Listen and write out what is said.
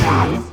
Yes.